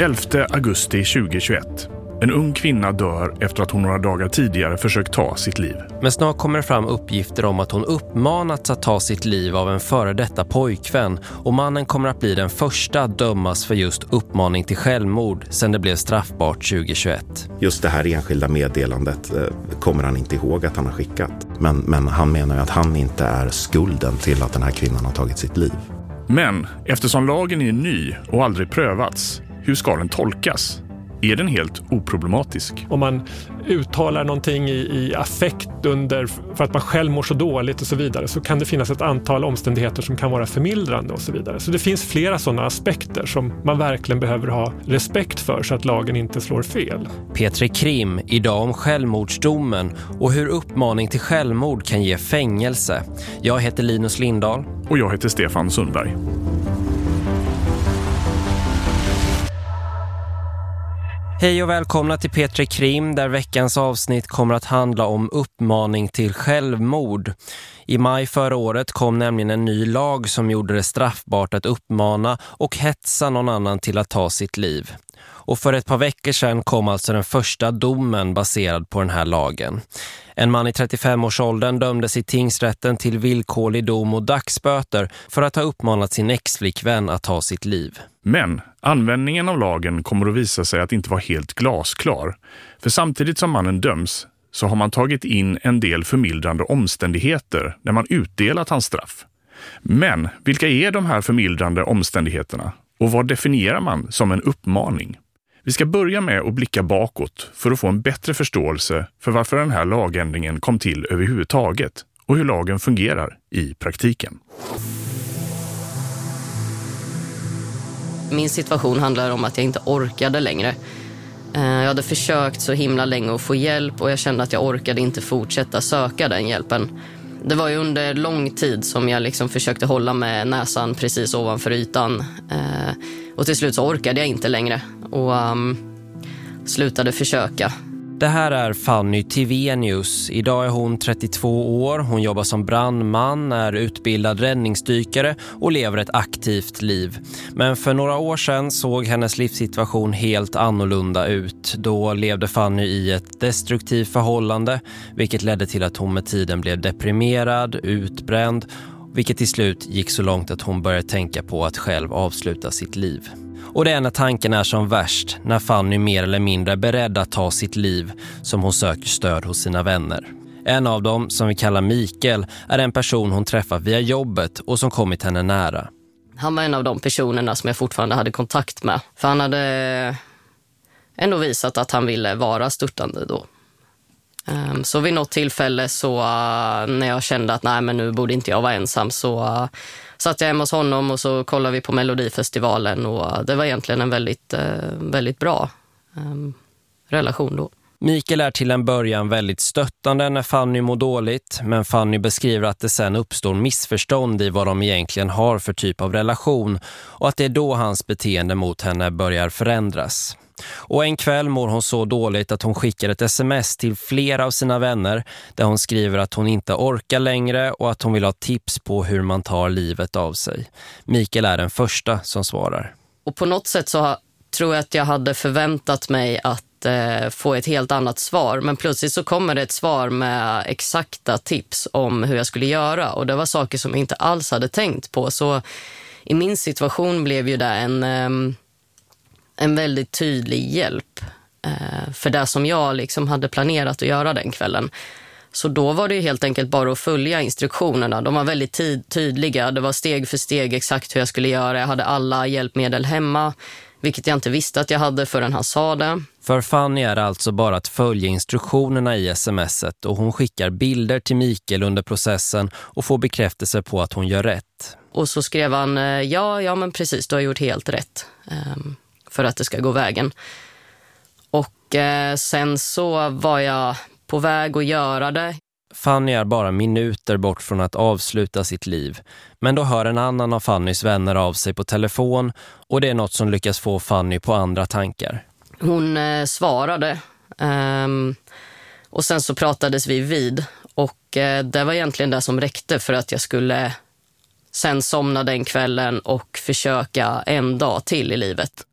11 augusti 2021. En ung kvinna dör efter att hon några dagar tidigare försökt ta sitt liv. Men snart kommer det fram uppgifter om att hon uppmanats att ta sitt liv av en före detta pojkvän och mannen kommer att bli den första att dömas för just uppmaning till självmord sedan det blev straffbart 2021. Just det här enskilda meddelandet eh, kommer han inte ihåg att han har skickat. Men, men han menar ju att han inte är skulden till att den här kvinnan har tagit sitt liv. Men eftersom lagen är ny och aldrig prövats, hur ska den tolkas? Är den helt oproblematisk? Om man uttalar någonting i, i affekt under, för att man själv mår så dåligt och så vidare så kan det finnas ett antal omständigheter som kan vara förmildrande och så vidare. Så det finns flera sådana aspekter som man verkligen behöver ha respekt för så att lagen inte slår fel. Petri Krim, idag om självmordsdomen och hur uppmaning till självmord kan ge fängelse. Jag heter Linus Lindahl. Och jag heter Stefan Sundberg. Hej och välkomna till Petre Krim där veckans avsnitt kommer att handla om uppmaning till självmord. I maj förra året kom nämligen en ny lag som gjorde det straffbart att uppmana och hetsa någon annan till att ta sitt liv. Och för ett par veckor sedan kom alltså den första domen baserad på den här lagen. En man i 35-årsåldern dömdes i tingsrätten till villkorlig dom och dagsböter för att ha uppmanat sin exflickvän att ta sitt liv. Men användningen av lagen kommer att visa sig att inte vara helt glasklar. För samtidigt som mannen döms så har man tagit in en del förmildrande omständigheter när man utdelat hans straff. Men vilka är de här förmildrande omständigheterna? Och vad definierar man som en uppmaning? Vi ska börja med att blicka bakåt för att få en bättre förståelse för varför den här lagändringen kom till överhuvudtaget och hur lagen fungerar i praktiken. Min situation handlar om att jag inte orkade längre. Eh, jag hade försökt så himla länge att få hjälp och jag kände att jag orkade inte fortsätta söka den hjälpen. Det var ju under lång tid som jag liksom försökte hålla med näsan precis ovanför ytan. Eh, och till slut så orkade jag inte längre och um, slutade försöka. Det här är Fanny Tivenius. Idag är hon 32 år, hon jobbar som brandman, är utbildad räddningsdykare och lever ett aktivt liv. Men för några år sedan såg hennes livssituation helt annorlunda ut. Då levde Fanny i ett destruktivt förhållande vilket ledde till att hon med tiden blev deprimerad, utbränd vilket till slut gick så långt att hon började tänka på att själv avsluta sitt liv. Och det är när tanken är som värst, när Fanny mer eller mindre är beredd att ta sitt liv som hon söker stöd hos sina vänner. En av dem, som vi kallar Mikael, är en person hon träffat via jobbet och som kommit henne nära. Han var en av de personerna som jag fortfarande hade kontakt med. För han hade ändå visat att han ville vara störtande då. Um, så vid något tillfälle så uh, när jag kände att nej men nu borde inte jag vara ensam så uh, satt jag hemma hos honom och så kollade vi på Melodifestivalen och uh, det var egentligen en väldigt, väldigt bra um, relation då. Mikael är till en början väldigt stöttande när Fanny mår dåligt men Fanny beskriver att det sen uppstår missförstånd i vad de egentligen har för typ av relation och att det är då hans beteende mot henne börjar förändras. Och en kväll mår hon så dåligt att hon skickar ett sms till flera av sina vänner där hon skriver att hon inte orkar längre och att hon vill ha tips på hur man tar livet av sig. Mikael är den första som svarar. Och på något sätt så tror jag att jag hade förväntat mig att eh, få ett helt annat svar. Men plötsligt så kommer det ett svar med exakta tips om hur jag skulle göra. Och det var saker som jag inte alls hade tänkt på. Så i min situation blev ju det en... Eh, en väldigt tydlig hjälp eh, för det som jag liksom hade planerat att göra den kvällen. Så då var det helt enkelt bara att följa instruktionerna. De var väldigt tydliga. Det var steg för steg exakt hur jag skulle göra. Jag hade alla hjälpmedel hemma, vilket jag inte visste att jag hade förrän han sa det. För Fanny är det alltså bara att följa instruktionerna i smset och hon skickar bilder till Mikael under processen och får bekräftelse på att hon gör rätt. Och så skrev han, eh, ja, ja men precis, du har gjort helt rätt. Um, för att det ska gå vägen. Och eh, sen så var jag på väg att göra det. Fanny är bara minuter bort från att avsluta sitt liv. Men då hör en annan av Fannys vänner av sig på telefon och det är något som lyckas få Fanny på andra tankar. Hon eh, svarade um, och sen så pratades vi vid och eh, det var egentligen det som räckte för att jag skulle sen somna den kvällen och försöka en dag till i livet.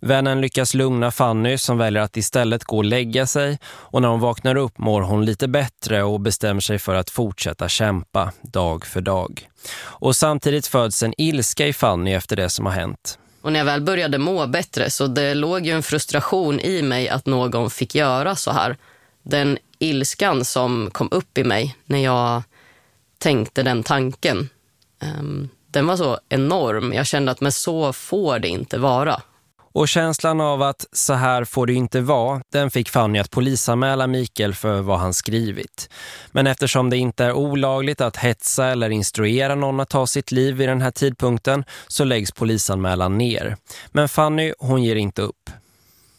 Vännen lyckas lugna Fanny som väljer att istället gå och lägga sig och när hon vaknar upp mår hon lite bättre och bestämmer sig för att fortsätta kämpa dag för dag. Och samtidigt föds en ilska i Fanny efter det som har hänt. Och när jag väl började må bättre så det låg ju en frustration i mig att någon fick göra så här. Den ilskan som kom upp i mig när jag tänkte den tanken. Um, den var så enorm. Jag kände att men så får det inte vara. Och känslan av att så här får det inte vara, den fick Fanny att polisanmäla Mikael för vad han skrivit. Men eftersom det inte är olagligt att hetsa eller instruera någon att ta sitt liv vid den här tidpunkten så läggs polisanmälan ner. Men Fanny, hon ger inte upp.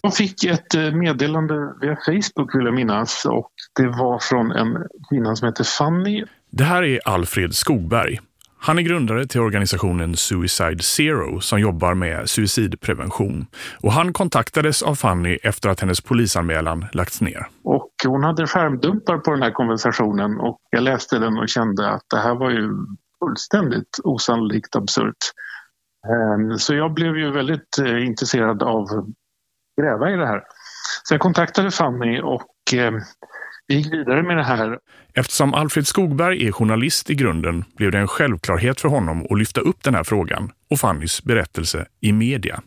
Jag fick ett eh, meddelande via Facebook vill jag minnas och det var från en kvinna som heter Fanny. Det här är Alfred Skogberg. Han är grundare till organisationen Suicide Zero som jobbar med suicidprevention. Och han kontaktades av Fanny efter att hennes polisanmälan lagts ner. Och hon hade skärmdumpar på den här konversationen och jag läste den och kände att det här var ju fullständigt osannolikt absurt. Ehm, så jag blev ju väldigt eh, intresserad av att gräva i det här. Så jag kontaktade Fanny och ehm, vi gick vidare med det här. Eftersom Alfred Skogberg är journalist i grunden blev det en självklarhet för honom att lyfta upp den här frågan och Fannys berättelse i media.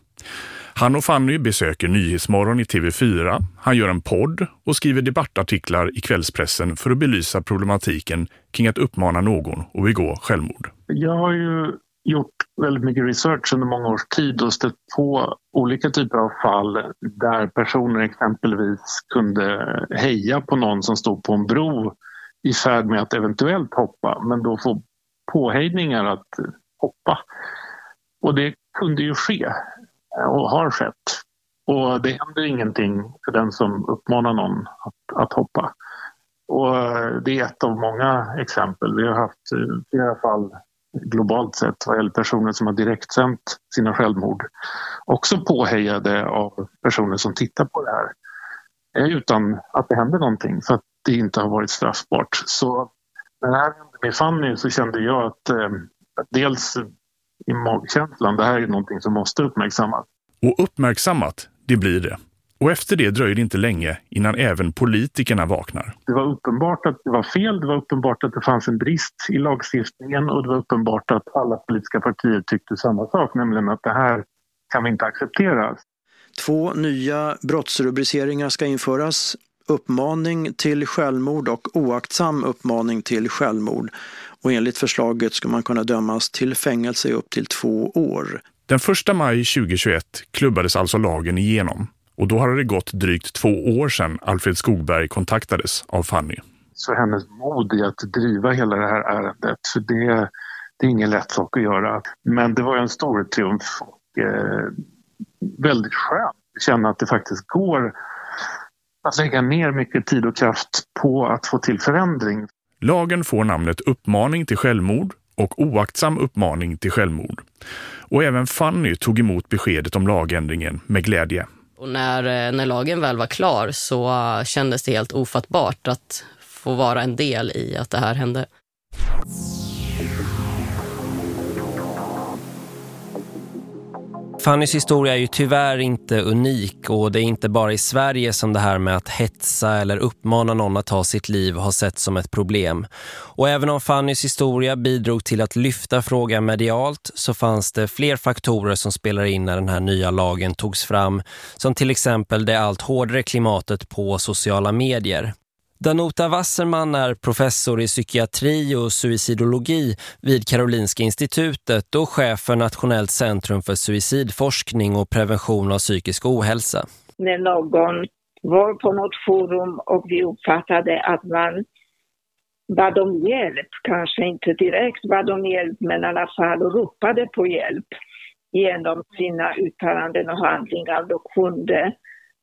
Han och Fanny besöker Nyhetsmorgon i TV4, han gör en podd och skriver debattartiklar i kvällspressen för att belysa problematiken kring att uppmana någon att begå självmord. Jag har ju gjort väldigt mycket research under många års tid och stött på olika typer av fall där personer exempelvis kunde heja på någon som stod på en bro i färd med att eventuellt hoppa men då få påhejningar att hoppa. Och det kunde ju ske eh, och har skett. Och det händer ingenting för den som uppmanar någon att, att hoppa. Och eh, det är ett av många exempel. Vi har haft eh, flera fall globalt sett vad gäller personer som har direktsänt sina självmord. Också påhejade av personer som tittar på det här eh, utan att det händer någonting för att det inte har varit straffbart. Så när det här hände med Fanny så kände jag att, eh, dels i magkänslan, det här är någonting som måste uppmärksammas. Och uppmärksammat, det blir det. Och efter det dröjer det inte länge innan även politikerna vaknar. Det var uppenbart att det var fel, det var uppenbart att det fanns en brist i lagstiftningen och det var uppenbart att alla politiska partier tyckte samma sak, nämligen att det här kan vi inte acceptera. Två nya brottsrubriceringar ska införas. Uppmaning till självmord och oaktsam uppmaning till självmord. Och enligt förslaget ska man kunna dömas till fängelse upp till två år. Den 1 maj 2021 klubbades alltså lagen igenom. Och då hade det gått drygt två år sedan Alfred Skogberg kontaktades av Fanny. Så hennes mod i att driva hela det här ärendet, för det, det är ingen lätt sak att göra. Men det var en stor triumf och eh, väldigt skönt att känna att det faktiskt går att lägga ner mycket tid och kraft på att få till förändring. Lagen får namnet uppmaning till självmord och oaktsam uppmaning till självmord. Och även Fanny tog emot beskedet om lagändringen med glädje. Och när, eh, när lagen väl var klar så eh, kändes det helt ofattbart att få vara en del i att det här hände. Fannys historia är ju tyvärr inte unik och det är inte bara i Sverige som det här med att hetsa eller uppmana någon att ta sitt liv har sett som ett problem. Och även om Fannys historia bidrog till att lyfta frågan medialt så fanns det fler faktorer som spelar in när den här nya lagen togs fram. Som till exempel det allt hårdare klimatet på sociala medier. Danuta Wasserman är professor i psykiatri och suicidologi vid Karolinska institutet och chef för Nationellt centrum för suicidforskning och prevention av psykisk ohälsa. När någon var på något forum och vi uppfattade att man bad om hjälp, kanske inte direkt bad om hjälp men i alla fall ropade på hjälp genom sina uttalanden och handlingar, då kunde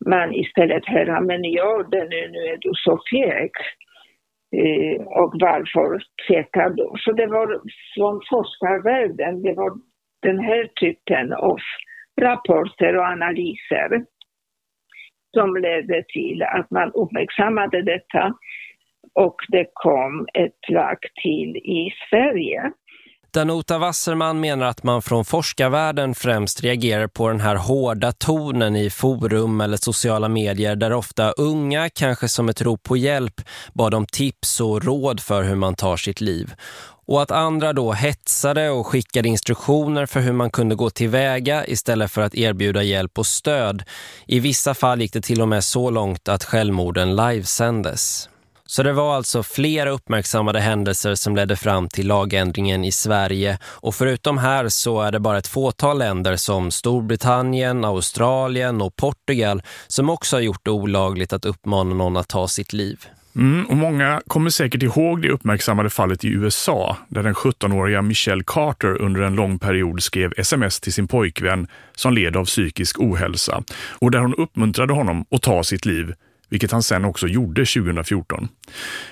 man istället höra, men gör det nu, nu är du så feg. Eh, och varför tvekar du? Så det var från forskarvärlden, det var den här typen av rapporter och analyser som ledde till att man uppmärksammade detta och det kom ett lag till i Sverige. Danuta Wasserman menar att man från forskarvärlden främst reagerar på den här hårda tonen i forum eller sociala medier där ofta unga, kanske som ett rop på hjälp, bad om tips och råd för hur man tar sitt liv. Och att andra då hetsade och skickade instruktioner för hur man kunde gå tillväga istället för att erbjuda hjälp och stöd. I vissa fall gick det till och med så långt att självmorden livesändes. Så det var alltså flera uppmärksammade händelser som ledde fram till lagändringen i Sverige och förutom här så är det bara ett fåtal länder som Storbritannien, Australien och Portugal som också har gjort det olagligt att uppmana någon att ta sitt liv. Mm, och många kommer säkert ihåg det uppmärksammade fallet i USA där den 17-åriga Michelle Carter under en lång period skrev sms till sin pojkvän som led av psykisk ohälsa och där hon uppmuntrade honom att ta sitt liv vilket han sen också gjorde 2014.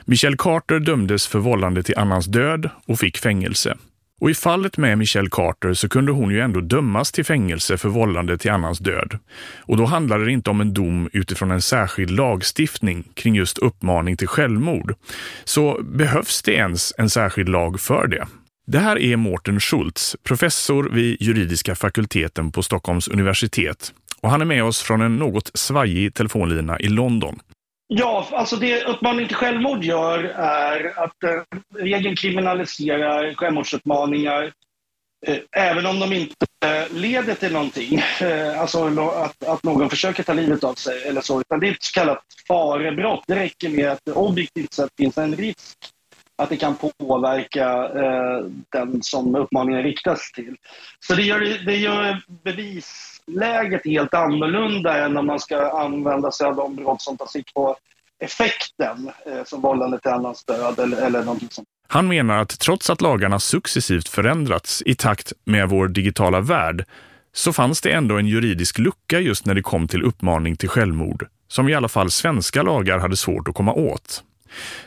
Michelle Carter dömdes för vållande till annans död och fick fängelse. Och i fallet med Michelle Carter så kunde hon ju ändå dömas till fängelse för vållande till annans död. Och då handlade det inte om en dom utifrån en särskild lagstiftning kring just uppmaning till självmord. Så behövs det ens en särskild lag för det? Det här är Mårten Schultz, professor vid juridiska fakulteten på Stockholms universitet. Och han är med oss från en något svajig telefonlina i London. Ja, alltså det uppmaning till självmord gör är att eh, regeln kriminaliserar självmordsuppmaningar eh, även om de inte eh, leder till någonting, eh, alltså att, att någon försöker ta livet av sig eller så, utan det är ett så kallat farebrott. Det räcker med att det objektivt sett finns en risk att det kan påverka eh, den som uppmaningen riktas till. Så det gör, det gör bevisläget helt annorlunda än om man ska använda sig av de brott som tar sikte på effekten eh, som vållande till annans död eller, eller någonting sånt. Han menar att trots att lagarna successivt förändrats i takt med vår digitala värld så fanns det ändå en juridisk lucka just när det kom till uppmaning till självmord som i alla fall svenska lagar hade svårt att komma åt.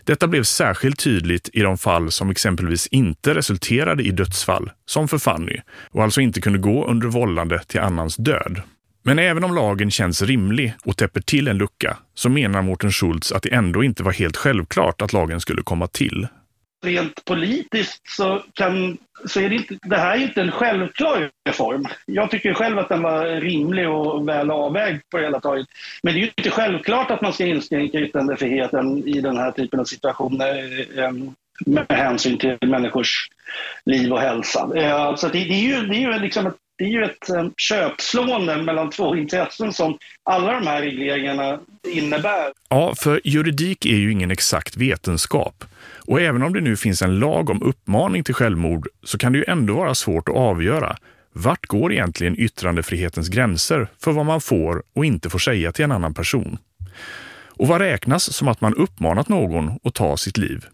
Detta blev särskilt tydligt i de fall som exempelvis inte resulterade i dödsfall, som för Fanny, och alltså inte kunde gå under vållande till annans död. Men även om lagen känns rimlig och täpper till en lucka så menar Mårten Schultz att det ändå inte var helt självklart att lagen skulle komma till rent politiskt så, kan, så är det, inte, det här är inte en självklar reform. Jag tycker själv att den var rimlig och väl avvägd på det hela taget. Men det är ju inte självklart att man ska inskränka yttrandefriheten i den här typen av situationer eh, med hänsyn till människors liv och hälsa. Eh, så det, det är ju, det är ju liksom ett det är ju ett eh, köpslående mellan två intressen som alla de här regleringarna innebär. Ja, för juridik är ju ingen exakt vetenskap. Och även om det nu finns en lag om uppmaning till självmord så kan det ju ändå vara svårt att avgöra vart går egentligen yttrandefrihetens gränser för vad man får och inte får säga till en annan person? Och vad räknas som att man uppmanat någon att ta sitt liv?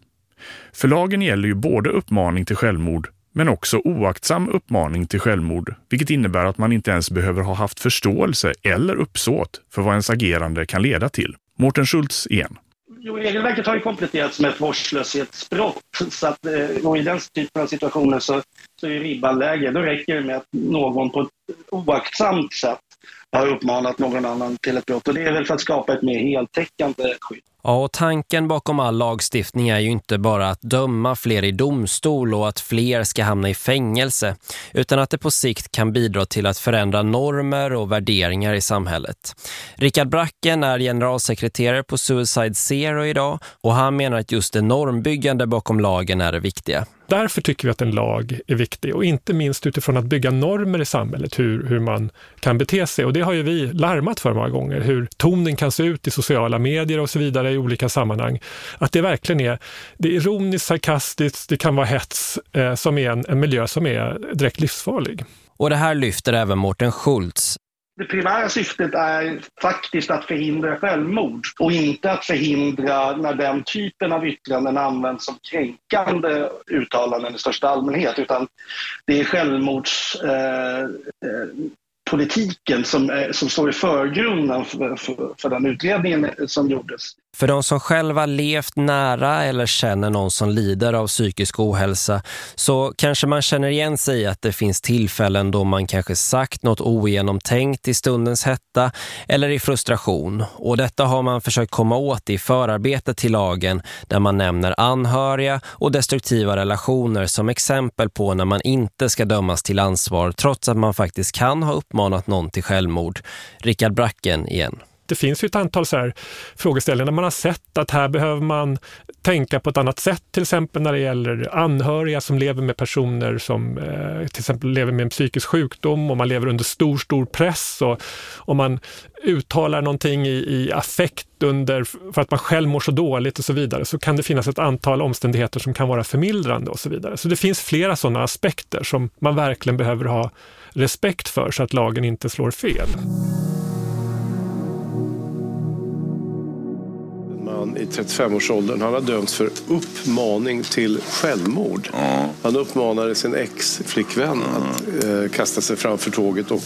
För lagen gäller ju både uppmaning till självmord men också oaktsam uppmaning till självmord, vilket innebär att man inte ens behöver ha haft förståelse eller uppsåt för vad ens agerande kan leda till. Mårten Schultz igen. Jo, regelverket har ju kompletterats med ett vårdslöshetsbrott. Så att, eh, och I den typen av situationer så, så är ribban lägre. Då räcker det med att någon på ett oaktsamt sätt har uppmanat någon annan till ett brott. Och det är väl för att skapa ett mer heltäckande skydd. Ja, och tanken bakom all lagstiftning är ju inte bara att döma fler i domstol och att fler ska hamna i fängelse, utan att det på sikt kan bidra till att förändra normer och värderingar i samhället. Richard Bracken är generalsekreterare på Suicide Zero idag och han menar att just det normbyggande bakom lagen är det viktiga. Därför tycker vi att en lag är viktig och inte minst utifrån att bygga normer i samhället, hur, hur man kan bete sig. Och det har ju vi larmat för många gånger, hur tonen kan se ut i sociala medier och så vidare i olika sammanhang. Att det verkligen är, det är ironiskt, sarkastiskt, det kan vara hets eh, som är en, en miljö som är direkt livsfarlig. Och det här lyfter även Mårten Schultz, det primära syftet är faktiskt att förhindra självmord och inte att förhindra när den typen av yttranden används som kränkande uttalanden i största allmänhet utan det är självmordspolitiken eh, eh som, eh, som står i förgrunden för, för, för den utredningen som gjordes. För de som själva levt nära eller känner någon som lider av psykisk ohälsa så kanske man känner igen sig i att det finns tillfällen då man kanske sagt något ogenomtänkt i stundens hetta eller i frustration. Och detta har man försökt komma åt i förarbetet till lagen där man nämner anhöriga och destruktiva relationer som exempel på när man inte ska dömas till ansvar trots att man faktiskt kan ha uppmanat någon till självmord. Rickard Bracken igen det finns ju ett antal så här frågeställningar där man har sett att här behöver man tänka på ett annat sätt, till exempel när det gäller anhöriga som lever med personer som eh, till exempel lever med en psykisk sjukdom och man lever under stor, stor press och om man uttalar någonting i, i affekt under, för att man själv mår så dåligt och så vidare, så kan det finnas ett antal omständigheter som kan vara förmildrande och så vidare. Så det finns flera sådana aspekter som man verkligen behöver ha respekt för så att lagen inte slår fel. I 35-årsåldern. Han har dömts för uppmaning till självmord. Ja. Han uppmanade sin ex-flickvän ja. att eh, kasta sig framför tåget och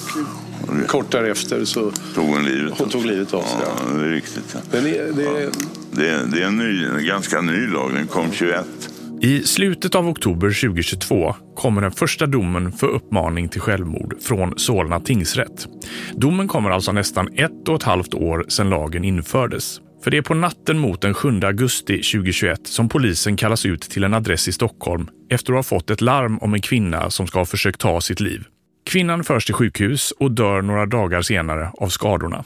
kort därefter så tog hon livet, hon tog livet av sig. Ja, det är riktigt. Men det, det, ja. det, är, det är en, ny, en ganska ny lag. Den kom 21. I slutet av oktober 2022 kommer den första domen för uppmaning till självmord från Solna tingsrätt. Domen kommer alltså nästan ett och ett halvt år sedan lagen infördes. För det är på natten mot den 7 augusti 2021 som polisen kallas ut till en adress i Stockholm efter att ha fått ett larm om en kvinna som ska ha försökt ta sitt liv. Kvinnan förs till sjukhus och dör några dagar senare av skadorna.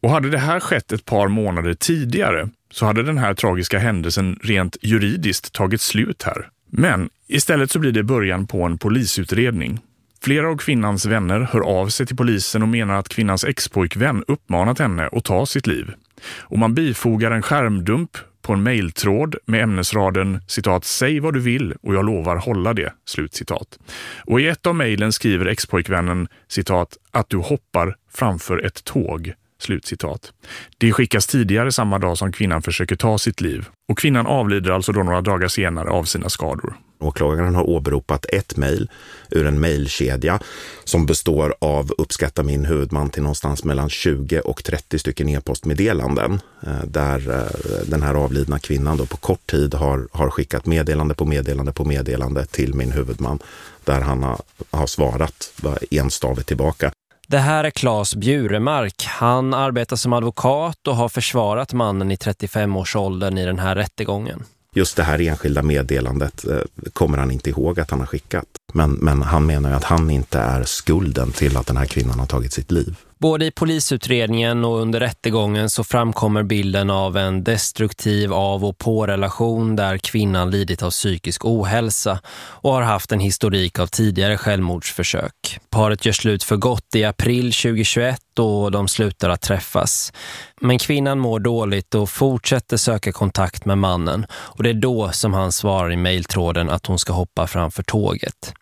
Och hade det här skett ett par månader tidigare så hade den här tragiska händelsen rent juridiskt tagit slut här. Men istället så blir det början på en polisutredning. Flera av kvinnans vänner hör av sig till polisen och menar att kvinnans expojkvän uppmanat henne att ta sitt liv och man bifogar en skärmdump på en mejltråd med ämnesraden citat “Säg vad du vill och jag lovar hålla det”. Slut citat. Och i ett av mejlen skriver expojkvännen citat “att du hoppar framför ett tåg”. Slutcitat. Det skickas tidigare samma dag som kvinnan försöker ta sitt liv och kvinnan avlider alltså då några dagar senare av sina skador. Åklagaren har åberopat ett mejl ur en mejlkedja som består av uppskatta min huvudman till någonstans mellan 20 och 30 stycken e-postmeddelanden eh, där eh, den här avlidna kvinnan då på kort tid har, har skickat meddelande på meddelande på meddelande till min huvudman där han har, har svarat enstavigt tillbaka. Det här är Claes Bjuremark. Han arbetar som advokat och har försvarat mannen i 35-årsåldern i den här rättegången. Just det här enskilda meddelandet eh, kommer han inte ihåg att han har skickat. Men, men han menar ju att han inte är skulden till att den här kvinnan har tagit sitt liv. Både i polisutredningen och under rättegången så framkommer bilden av en destruktiv av- och pårelation där kvinnan lidit av psykisk ohälsa och har haft en historik av tidigare självmordsförsök. Paret gör slut för gott i april 2021 och de slutar att träffas. Men kvinnan mår dåligt och fortsätter söka kontakt med mannen och det är då som han svarar i mejltråden att hon ska hoppa framför tåget.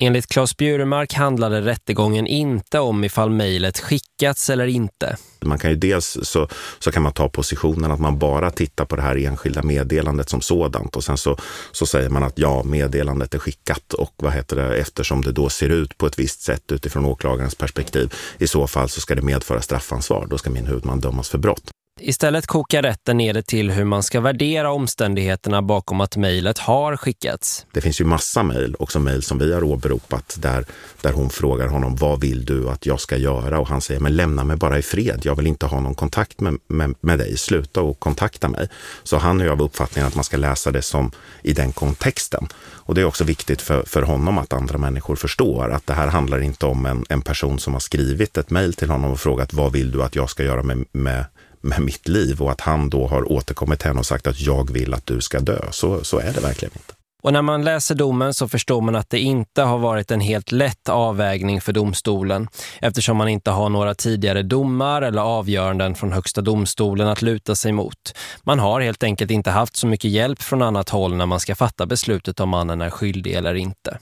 Enligt Claes Bjuremark handlade rättegången inte om ifall mejlet skickats eller inte. Man kan ju dels så, så kan man ta positionen att man bara tittar på det här enskilda meddelandet som sådant och sen så, så säger man att ja, meddelandet är skickat och vad heter det, eftersom det då ser ut på ett visst sätt utifrån åklagarens perspektiv. I så fall så ska det medföra straffansvar. Då ska min huvudman dömas för brott. Istället kokar rätten ner det till hur man ska värdera omständigheterna bakom att mejlet har skickats. Det finns ju massa mejl, också mejl som vi har åberopat, där, där hon frågar honom vad vill du att jag ska göra? Och han säger, men lämna mig bara i fred. Jag vill inte ha någon kontakt med, med, med dig. Sluta och kontakta mig. Så han är ju av uppfattningen att man ska läsa det som i den kontexten. Och det är också viktigt för, för honom att andra människor förstår att det här handlar inte om en, en person som har skrivit ett mejl till honom och frågat vad vill du att jag ska göra med, med med mitt liv och att han då har återkommit till henne och sagt att jag vill att du ska dö. Så, så är det verkligen inte. Och när man läser domen så förstår man att det inte har varit en helt lätt avvägning för domstolen eftersom man inte har några tidigare domar eller avgöranden från högsta domstolen att luta sig mot. Man har helt enkelt inte haft så mycket hjälp från annat håll när man ska fatta beslutet om mannen är skyldig eller inte.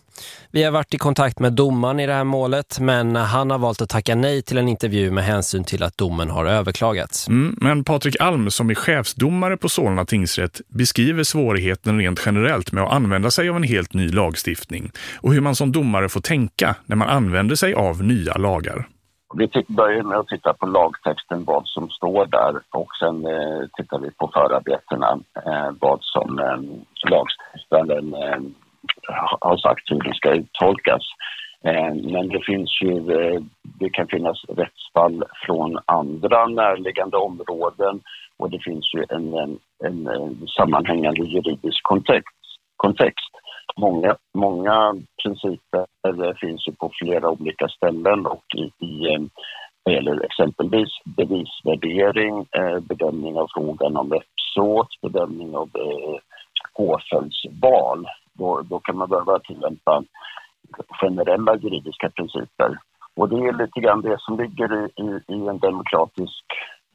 Vi har varit i kontakt med domaren i det här målet men han har valt att tacka nej till en intervju med hänsyn till att domen har överklagats. Mm, men Patrik Alm som är chefsdomare på Solna tingsrätt beskriver svårigheten rent generellt med att använda använda sig av en helt ny lagstiftning och hur man som domare får tänka när man använder sig av nya lagar. Vi börjar med att titta på lagtexten, vad som står där och sen eh, tittar vi på förarbetena, eh, vad som eh, lagstiftaren eh, har sagt hur det ska uttolkas. Eh, men det finns ju, eh, det kan finnas rättsfall från andra närliggande områden och det finns ju en, en, en sammanhängande juridisk kontext kontext. Många, många principer finns ju på flera olika ställen och i, i eh, vad gäller exempelvis bevisvärdering, eh, bedömning av frågan om uppsåt, bedömning av eh, påföljdsval. Då, då kan man behöva tillämpa generella juridiska principer. Och det är lite grann det som ligger i, i, i en demokratisk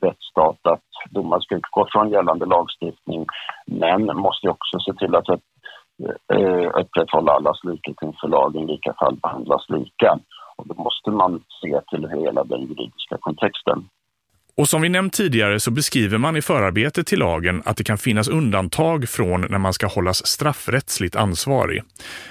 rättsstat att domar ska utgå från gällande lagstiftning men måste också se till att eh, upprätthålla allas likhet inför lagen, lika fall behandlas lika. Och då måste man se till hela den juridiska kontexten. Och som vi nämnt tidigare så beskriver man i förarbetet till lagen att det kan finnas undantag från när man ska hållas straffrättsligt ansvarig.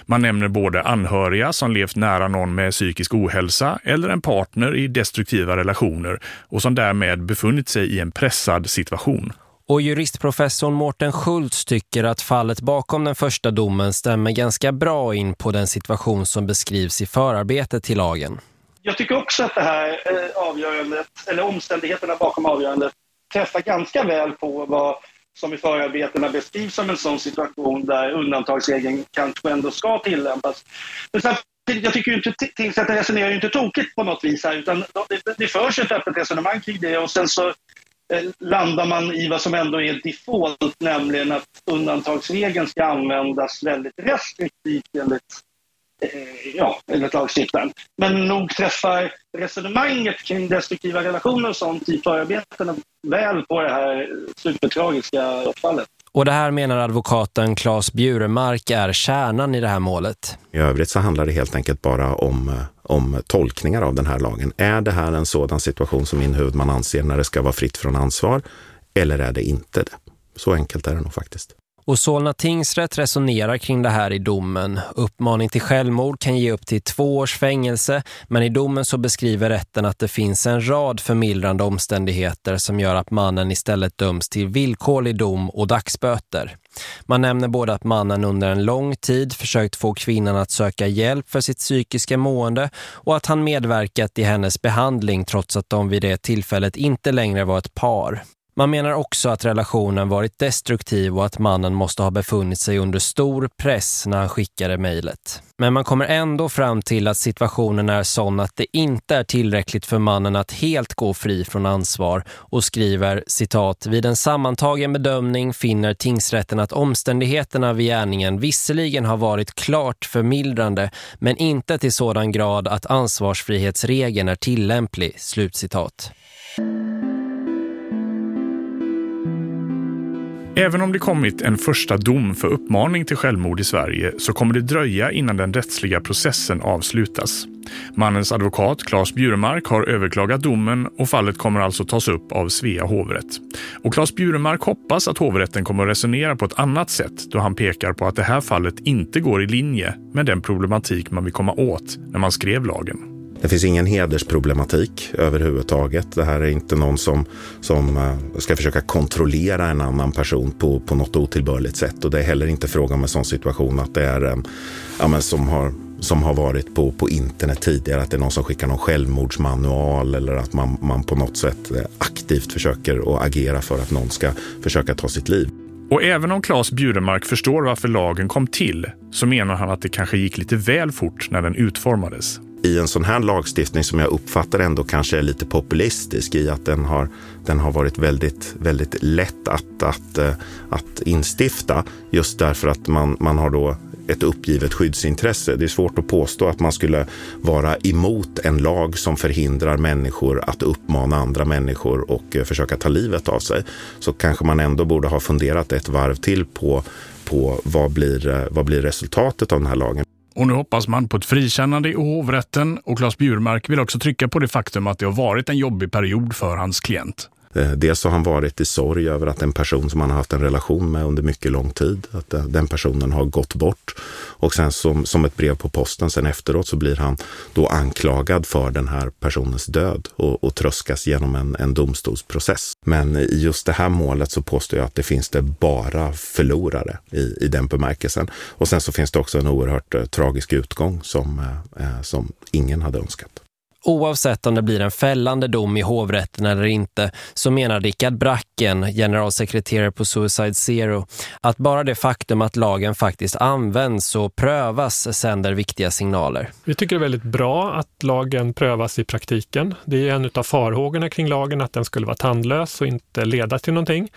Man nämner både anhöriga som levt nära någon med psykisk ohälsa eller en partner i destruktiva relationer och som därmed befunnit sig i en pressad situation. Och juristprofessorn Mårten Schultz tycker att fallet bakom den första domen stämmer ganska bra in på den situation som beskrivs i förarbetet till lagen jag tycker också att det här eh, avgörandet, eller omständigheterna bakom avgörandet, träffar ganska väl på vad som i förarbetena beskrivs som en sån situation där undantagsregeln kanske ändå ska tillämpas. Men samtidigt, jag tycker inte tingsrätten resonerar ju inte tokigt på något vis här, utan det, det förs ett öppet resonemang kring det och sen så eh, landar man i vad som ändå är default, nämligen att undantagsregeln ska användas väldigt restriktivt enligt ja, enligt lagstiftaren. Men nog träffar resonemanget kring destruktiva relationer och sånt i förarbetena väl på det här supertragiska fallet. Och det här menar advokaten Claes Bjuremark är kärnan i det här målet. I övrigt så handlar det helt enkelt bara om, om tolkningar av den här lagen. Är det här en sådan situation som min huvudman anser när det ska vara fritt från ansvar eller är det inte det? Så enkelt är det nog faktiskt. Och Solna tingsrätt resonerar kring det här i domen. Uppmaning till självmord kan ge upp till två års fängelse men i domen så beskriver rätten att det finns en rad förmildrande omständigheter som gör att mannen istället döms till villkorlig dom och dagsböter. Man nämner både att mannen under en lång tid försökt få kvinnan att söka hjälp för sitt psykiska mående och att han medverkat i hennes behandling trots att de vid det tillfället inte längre var ett par. Man menar också att relationen varit destruktiv och att mannen måste ha befunnit sig under stor press när han skickade mejlet. Men man kommer ändå fram till att situationen är sån att det inte är tillräckligt för mannen att helt gå fri från ansvar och skriver citat Vid en sammantagen bedömning finner tingsrätten att omständigheterna vid gärningen visserligen har varit klart förmildrande men inte till sådan grad att ansvarsfrihetsregeln är tillämplig. Slutcitat. Även om det kommit en första dom för uppmaning till självmord i Sverige så kommer det dröja innan den rättsliga processen avslutas. Mannens advokat Claes Bjuremark har överklagat domen och fallet kommer alltså tas upp av Svea hovrätt. Och Claes Bjuremark hoppas att hovrätten kommer att resonera på ett annat sätt då han pekar på att det här fallet inte går i linje med den problematik man vill komma åt när man skrev lagen. Det finns ingen hedersproblematik överhuvudtaget. Det här är inte någon som, som eh, ska försöka kontrollera en annan person på, på något otillbörligt sätt. Och det är heller inte fråga om en sån situation att det är ja, men som har som har varit på, på internet tidigare, att det är någon som skickar någon självmordsmanual eller att man, man på något sätt eh, aktivt försöker att agera för att någon ska försöka ta sitt liv. Och även om Claes Bjuremark förstår varför lagen kom till så menar han att det kanske gick lite väl fort när den utformades i en sån här lagstiftning som jag uppfattar ändå kanske är lite populistisk i att den har, den har varit väldigt, väldigt lätt att, att, eh, att instifta just därför att man, man har då ett uppgivet skyddsintresse. Det är svårt att påstå att man skulle vara emot en lag som förhindrar människor att uppmana andra människor och eh, försöka ta livet av sig. Så kanske man ändå borde ha funderat ett varv till på, på vad, blir, eh, vad blir resultatet av den här lagen. Och nu hoppas man på ett frikännande i hovrätten och Claes Bjurmark vill också trycka på det faktum att det har varit en jobbig period för hans klient. Eh, dels har han varit i sorg över att en person som han har haft en relation med under mycket lång tid, att eh, den personen har gått bort. Och sen som, som ett brev på posten sen efteråt så blir han då anklagad för den här personens död och, och tröskas genom en, en domstolsprocess. Men i just det här målet så påstår jag att det finns det bara förlorare i, i den bemärkelsen. Och sen så finns det också en oerhört eh, tragisk utgång som, eh, eh som ingen hade önskat. Oavsett om det blir en fällande dom i hovrätten eller inte så menar Rickard Bracken, generalsekreterare på Suicide Zero, att bara det faktum att lagen faktiskt används och prövas sänder viktiga signaler. Vi tycker det är väldigt bra att lagen prövas i praktiken. Det är en av farhågorna kring lagen att den skulle vara tandlös och inte leda till någonting.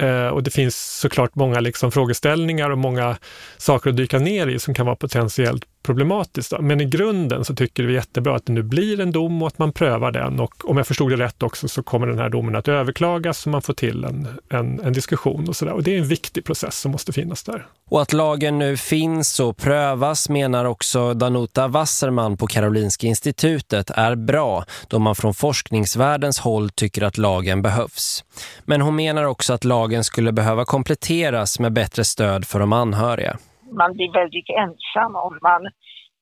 Eh, och det finns såklart många liksom frågeställningar och många saker att dyka ner i som kan vara potentiellt problematiskt. Men i grunden så tycker vi jättebra att det nu blir en dom och att man prövar den. Och om jag förstod det rätt också så kommer den här domen att överklagas så man får till en, en, en diskussion och sådär. Och det är en viktig process som måste finnas där. Och att lagen nu finns och prövas menar också Danuta Wasserman på Karolinska institutet är bra då man från forskningsvärldens håll tycker att lagen behövs. Men hon menar också att lagen skulle behöva kompletteras med bättre stöd för de anhöriga man blir väldigt ensam om man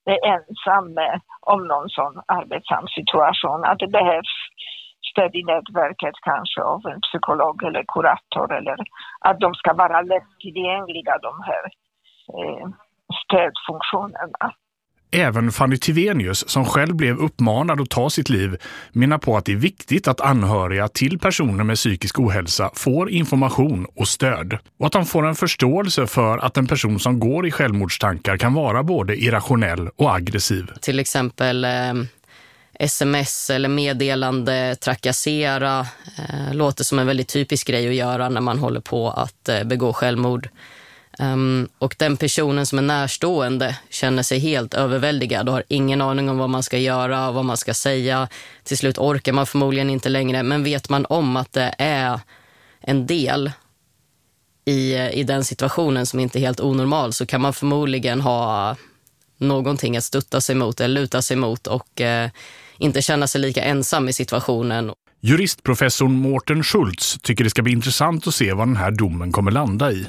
är ensam om någon sån arbetsam situation. Att det behövs stöd i nätverket kanske av en psykolog eller kurator eller att de ska vara lättillgängliga de här eh, stödfunktionerna. Även Fanny Tivenius, som själv blev uppmanad att ta sitt liv, menar på att det är viktigt att anhöriga till personer med psykisk ohälsa får information och stöd. Och att de får en förståelse för att en person som går i självmordstankar kan vara både irrationell och aggressiv. Till exempel eh, sms eller meddelande, trakassera, eh, låter som en väldigt typisk grej att göra när man håller på att eh, begå självmord. Um, och den personen som är närstående känner sig helt överväldigad och har ingen aning om vad man ska göra, vad man ska säga. Till slut orkar man förmodligen inte längre, men vet man om att det är en del i, i den situationen som inte är helt onormal så kan man förmodligen ha någonting att stötta sig mot eller luta sig mot och eh, inte känna sig lika ensam i situationen. Juristprofessorn Mårten Schultz tycker det ska bli intressant att se vad den här domen kommer landa i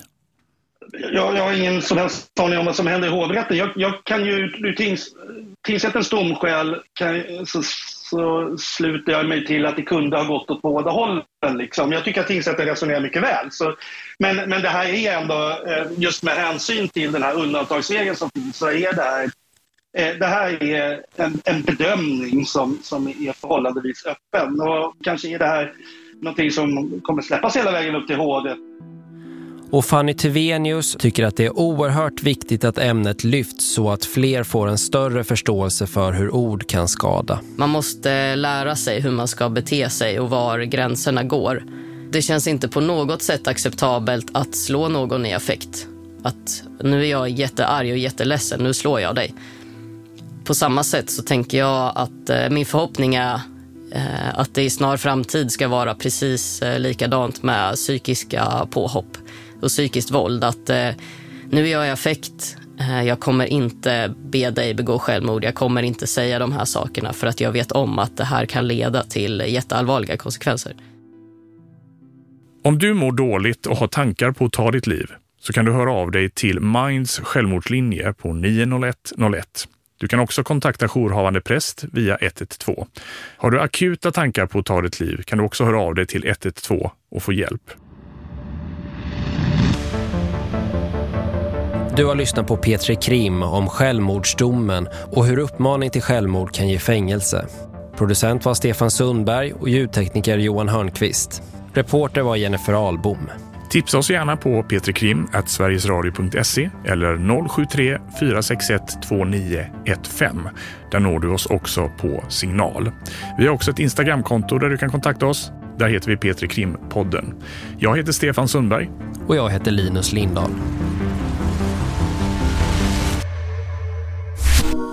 jag, jag har ingen som helst aning om vad som händer i hovrätten. Jag, jag kan ju ur tings, tingsrättens domskäl kan, så, så sluter jag mig till att det kunde ha gått åt båda hållen. Liksom. Jag tycker att tingsrätten resonerar mycket väl. Så, men, men det här är ändå, eh, just med hänsyn till den här undantagsregeln som finns, så är det här eh, det här är en, en bedömning som, som är förhållandevis öppen. Och kanske är det här någonting som kommer släppas hela vägen upp till HD. Och Fanny Tevenius tycker att det är oerhört viktigt att ämnet lyfts så att fler får en större förståelse för hur ord kan skada. Man måste lära sig hur man ska bete sig och var gränserna går. Det känns inte på något sätt acceptabelt att slå någon i affekt. Att nu är jag jättearg och jätteledsen, nu slår jag dig. På samma sätt så tänker jag att eh, min förhoppning är eh, att det i snar framtid ska vara precis eh, likadant med psykiska påhopp och psykiskt våld. Att eh, nu är jag i affekt. Eh, jag kommer inte be dig begå självmord. Jag kommer inte säga de här sakerna för att jag vet om att det här kan leda till jätteallvarliga konsekvenser. Om du mår dåligt och har tankar på att ta ditt liv så kan du höra av dig till Minds självmordslinje på 90101. Du kan också kontakta jourhavande präst via 112. Har du akuta tankar på att ta ditt liv kan du också höra av dig till 112 och få hjälp. Du har lyssnat på Petri Krim om självmordsdomen och hur uppmaning till självmord kan ge fängelse. Producent var Stefan Sundberg och ljudtekniker Johan Hörnqvist. Reporter var Jennifer Albom. Tipsa oss gärna på petrikrim.sverigesradio.se eller 073 461 2915. Där når du oss också på signal. Vi har också ett Instagramkonto där du kan kontakta oss. Där heter vi Petri Krim-podden. Jag heter Stefan Sundberg. Och jag heter Linus Lindahl.